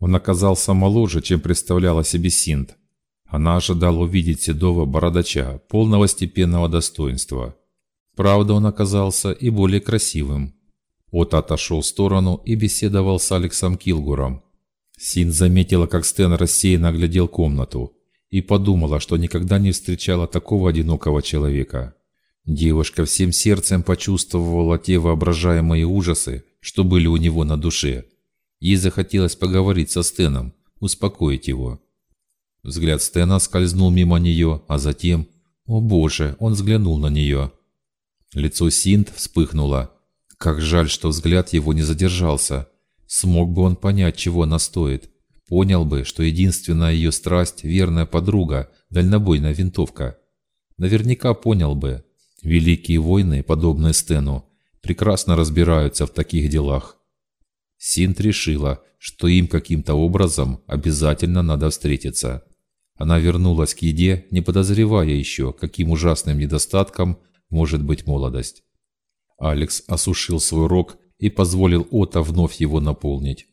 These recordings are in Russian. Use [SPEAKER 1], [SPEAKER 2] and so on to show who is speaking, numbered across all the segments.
[SPEAKER 1] Он оказался моложе, чем представляла себе Синт. Она ожидала увидеть седого бородача, полного степенного достоинства. Правда, он оказался и более красивым. От отошел в сторону и беседовал с Алексом Килгуром. Син заметила, как Стэн рассеянно оглядел комнату и подумала, что никогда не встречала такого одинокого человека. Девушка всем сердцем почувствовала те воображаемые ужасы, что были у него на душе. Ей захотелось поговорить со Стэном, успокоить его. Взгляд Стэна скользнул мимо нее, а затем... О боже, он взглянул на нее. Лицо Синт вспыхнуло. Как жаль, что взгляд его не задержался. Смог бы он понять, чего она стоит. Понял бы, что единственная ее страсть – верная подруга, дальнобойная винтовка. Наверняка понял бы. Великие войны, подобные Стэну, прекрасно разбираются в таких делах. Синт решила, что им каким-то образом обязательно надо встретиться. Она вернулась к еде, не подозревая еще, каким ужасным недостатком может быть молодость. Алекс осушил свой рог и позволил Ота вновь его наполнить.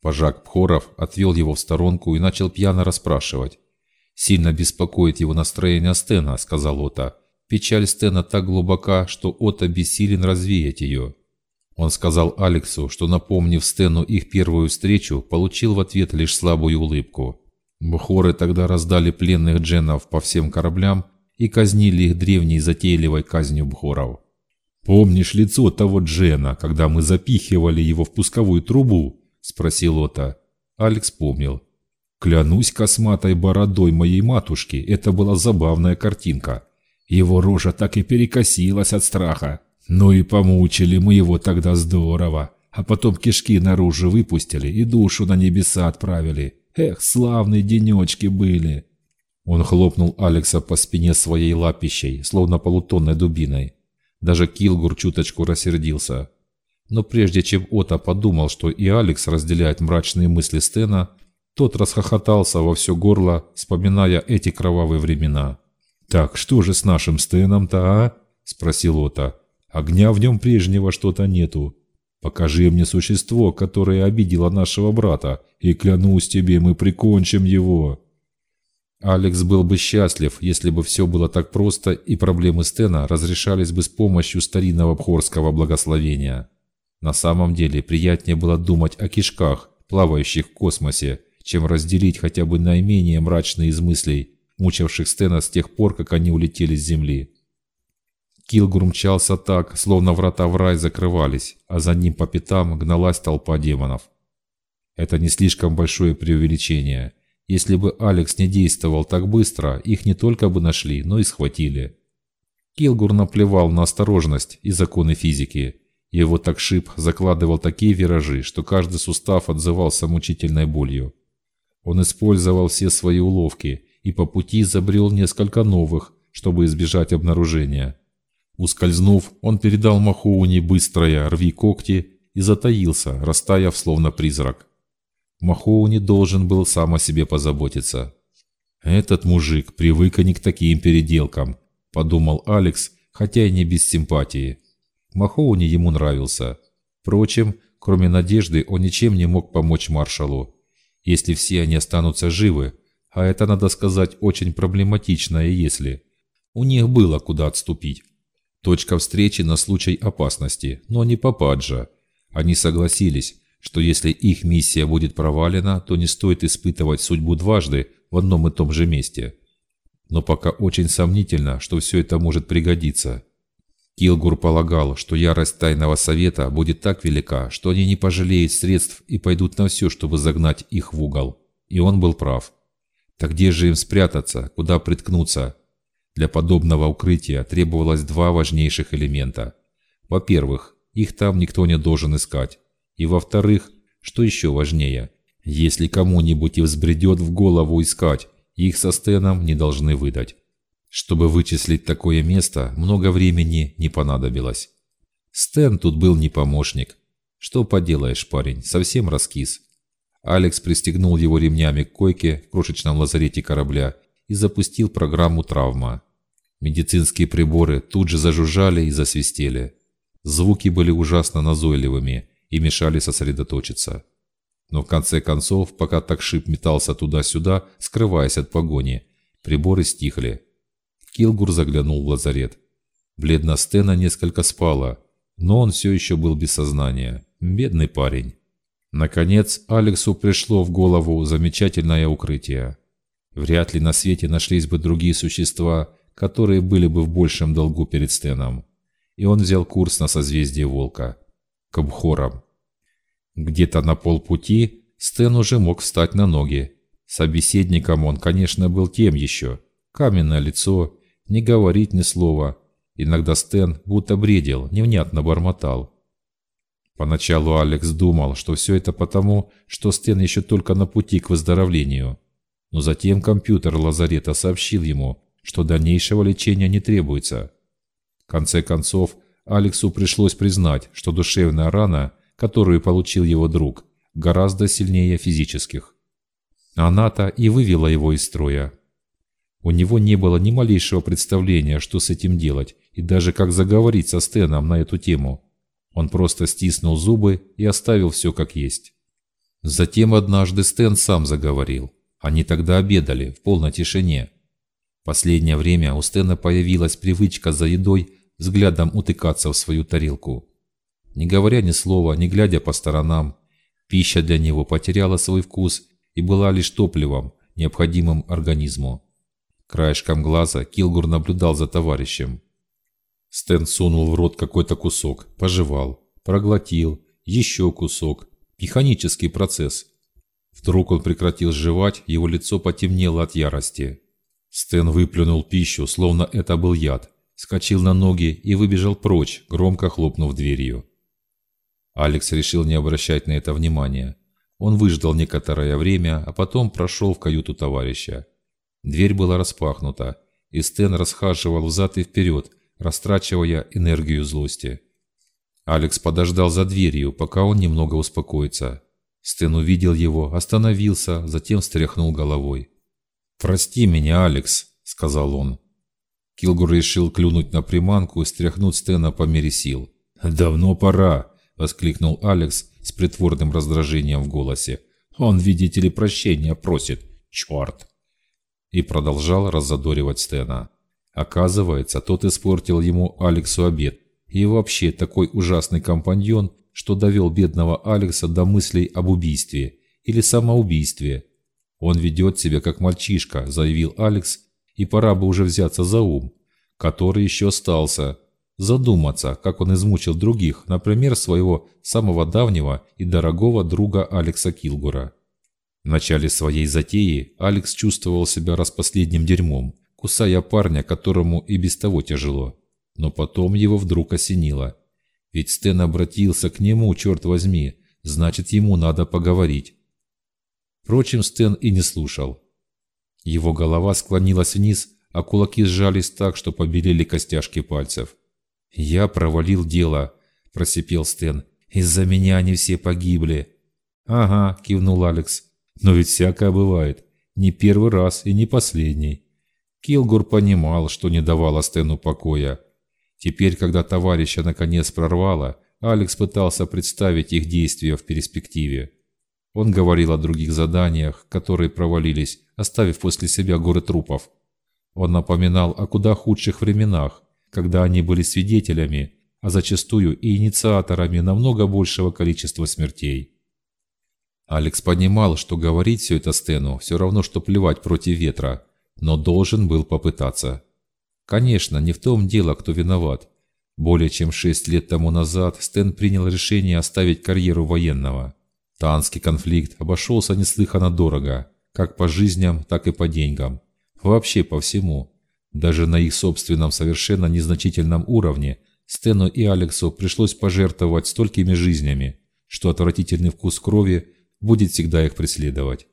[SPEAKER 1] Пожак Пхоров отвел его в сторонку и начал пьяно расспрашивать. «Сильно беспокоит его настроение Стена», — сказал Ота. «Печаль Стена так глубока, что Ота бессилен развеять ее». Он сказал Алексу, что, напомнив Стену их первую встречу, получил в ответ лишь слабую улыбку. Бхоры тогда раздали пленных дженов по всем кораблям и казнили их древней затейливой казнью бхоров. «Помнишь лицо того Джена, когда мы запихивали его в пусковую трубу?» – спросил Ота. Алекс помнил. «Клянусь косматой бородой моей матушки, это была забавная картинка. Его рожа так и перекосилась от страха. Ну и помучили мы его тогда здорово. А потом кишки наружу выпустили и душу на небеса отправили. Эх, славные денечки были!» Он хлопнул Алекса по спине своей лапищей, словно полутонной дубиной. Даже Килгур чуточку рассердился. Но прежде чем Ота подумал, что и Алекс разделяет мрачные мысли Стена, тот расхохотался во все горло, вспоминая эти кровавые времена. «Так что же с нашим Стеном-то, а?» – спросил Ота. «Огня в нем прежнего что-то нету. Покажи мне существо, которое обидело нашего брата, и клянусь тебе, мы прикончим его». Алекс был бы счастлив, если бы все было так просто и проблемы Стена разрешались бы с помощью старинного бхорского благословения. На самом деле приятнее было думать о кишках, плавающих в космосе, чем разделить хотя бы наименее мрачные из мыслей, мучавших Стена с тех пор, как они улетели с Земли. Килгур мчался так, словно врата в рай закрывались, а за ним по пятам гналась толпа демонов. Это не слишком большое преувеличение – если бы Алекс не действовал так быстро, их не только бы нашли, но и схватили. Килгур наплевал на осторожность и законы физики. Его такшип закладывал такие виражи, что каждый сустав отзывался мучительной болью. Он использовал все свои уловки и по пути забрел несколько новых, чтобы избежать обнаружения. Ускользнув, он передал Махоуни быстрое «рви когти» и затаился, растаяв словно призрак. Махоуни должен был сам о себе позаботиться. «Этот мужик привык не к таким переделкам», – подумал Алекс, хотя и не без симпатии. Махоуни ему нравился. Впрочем, кроме надежды, он ничем не мог помочь маршалу. Если все они останутся живы, а это, надо сказать, очень проблематичное если. У них было куда отступить. Точка встречи на случай опасности, но не Пападжа. Они согласились, что если их миссия будет провалена, то не стоит испытывать судьбу дважды в одном и том же месте. Но пока очень сомнительно, что все это может пригодиться. Килгур полагал, что ярость Тайного Совета будет так велика, что они не пожалеют средств и пойдут на все, чтобы загнать их в угол. И он был прав. Так где же им спрятаться, куда приткнуться? Для подобного укрытия требовалось два важнейших элемента. Во-первых, их там никто не должен искать. И во-вторых, что еще важнее, если кому-нибудь и взбредет в голову искать, их со Стеном не должны выдать. Чтобы вычислить такое место, много времени не понадобилось. Стэн тут был не помощник. Что поделаешь, парень, совсем раскис. Алекс пристегнул его ремнями к койке в крошечном лазарете корабля и запустил программу «Травма». Медицинские приборы тут же зажужжали и засвистели. Звуки были ужасно назойливыми – и мешали сосредоточиться. Но в конце концов, пока такшип метался туда-сюда, скрываясь от погони, приборы стихли. Килгур заглянул в лазарет. Бледно Стена несколько спала, но он все еще был без сознания. Бедный парень. Наконец, Алексу пришло в голову замечательное укрытие. Вряд ли на свете нашлись бы другие существа, которые были бы в большем долгу перед Стеном. И он взял курс на созвездие Волка, к Абхорам. Где-то на полпути Стэн уже мог встать на ноги. Собеседником он, конечно, был тем еще. Каменное лицо, не говорить ни слова. Иногда Стэн будто бредил, невнятно бормотал. Поначалу Алекс думал, что все это потому, что Стэн еще только на пути к выздоровлению. Но затем компьютер лазарета сообщил ему, что дальнейшего лечения не требуется. В конце концов, Алексу пришлось признать, что душевная рана, которую получил его друг, гораздо сильнее физических. Она-то и вывела его из строя. У него не было ни малейшего представления, что с этим делать, и даже как заговорить со Стеном на эту тему. Он просто стиснул зубы и оставил все как есть. Затем однажды Стэн сам заговорил. Они тогда обедали в полной тишине. Последнее время у Стэна появилась привычка за едой взглядом утыкаться в свою тарелку. Не говоря ни слова, не глядя по сторонам, пища для него потеряла свой вкус и была лишь топливом, необходимым организму. Краешком глаза Килгур наблюдал за товарищем. Стэн сунул в рот какой-то кусок, пожевал, проглотил, еще кусок. Механический процесс. Вдруг он прекратил жевать, его лицо потемнело от ярости. Стэн выплюнул пищу, словно это был яд, скочил на ноги и выбежал прочь, громко хлопнув дверью. Алекс решил не обращать на это внимания. Он выждал некоторое время, а потом прошел в каюту товарища. Дверь была распахнута, и Стэн расхаживал взад и вперед, растрачивая энергию злости. Алекс подождал за дверью, пока он немного успокоится. Стэн увидел его, остановился, затем встряхнул головой. «Прости меня, Алекс», — сказал он. Килгур решил клюнуть на приманку и стряхнуть Стэна по мере сил. «Давно пора», — воскликнул Алекс с притворным раздражением в голосе. «Он, видите ли, прощения просит. Черт!» И продолжал раззадоривать Стэна. Оказывается, тот испортил ему Алексу обед. И вообще такой ужасный компаньон что довел бедного Алекса до мыслей об убийстве или самоубийстве. «Он ведет себя как мальчишка», – заявил Алекс, и пора бы уже взяться за ум, который еще остался. Задуматься, как он измучил других, например, своего самого давнего и дорогого друга Алекса Килгура. В начале своей затеи Алекс чувствовал себя распоследним дерьмом, кусая парня, которому и без того тяжело. Но потом его вдруг осенило – ведь Стэн обратился к нему, черт возьми, значит, ему надо поговорить. Впрочем, Стэн и не слушал. Его голова склонилась вниз, а кулаки сжались так, что побелели костяшки пальцев. «Я провалил дело», – просипел Стэн. «Из-за меня они все погибли». «Ага», – кивнул Алекс. «Но ведь всякое бывает. Не первый раз и не последний». Килгур понимал, что не давало Стэну покоя. Теперь, когда товарища наконец прорвало, Алекс пытался представить их действия в перспективе. Он говорил о других заданиях, которые провалились, оставив после себя горы трупов. Он напоминал о куда худших временах, когда они были свидетелями, а зачастую и инициаторами намного большего количества смертей. Алекс понимал, что говорить все это Стэну все равно, что плевать против ветра, но должен был попытаться. Конечно, не в том дело, кто виноват. Более чем шесть лет тому назад Стэн принял решение оставить карьеру военного. Танский конфликт обошелся неслыханно дорого, как по жизням, так и по деньгам. Вообще по всему. Даже на их собственном совершенно незначительном уровне Стэну и Алексу пришлось пожертвовать столькими жизнями, что отвратительный вкус крови будет всегда их преследовать.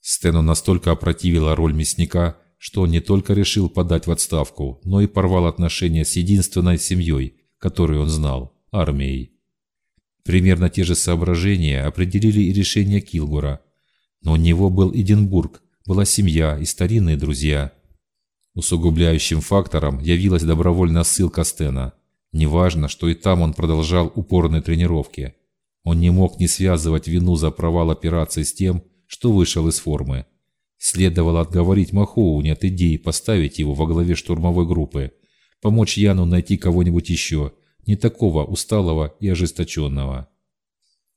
[SPEAKER 1] Стэну настолько опротивила роль мясника, что он не только решил подать в отставку, но и порвал отношения с единственной семьей, которую он знал – армией. Примерно те же соображения определили и решение Килгура. Но у него был Эдинбург, была семья и старинные друзья. Усугубляющим фактором явилась добровольная ссылка Стена. Неважно, что и там он продолжал упорные тренировки. Он не мог не связывать вину за провал операции с тем, что вышел из формы. Следовало отговорить Махоуни от идеи поставить его во главе штурмовой группы, помочь Яну найти кого-нибудь еще, не такого усталого и ожесточенного.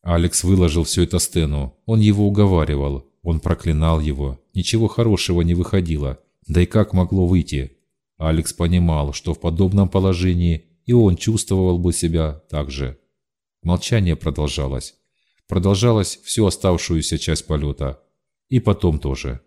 [SPEAKER 1] Алекс выложил все это Стену, он его уговаривал, он проклинал его, ничего хорошего не выходило, да и как могло выйти? Алекс понимал, что в подобном положении и он чувствовал бы себя так же. Молчание продолжалось. Продолжалось всю оставшуюся часть полета. И потом тоже.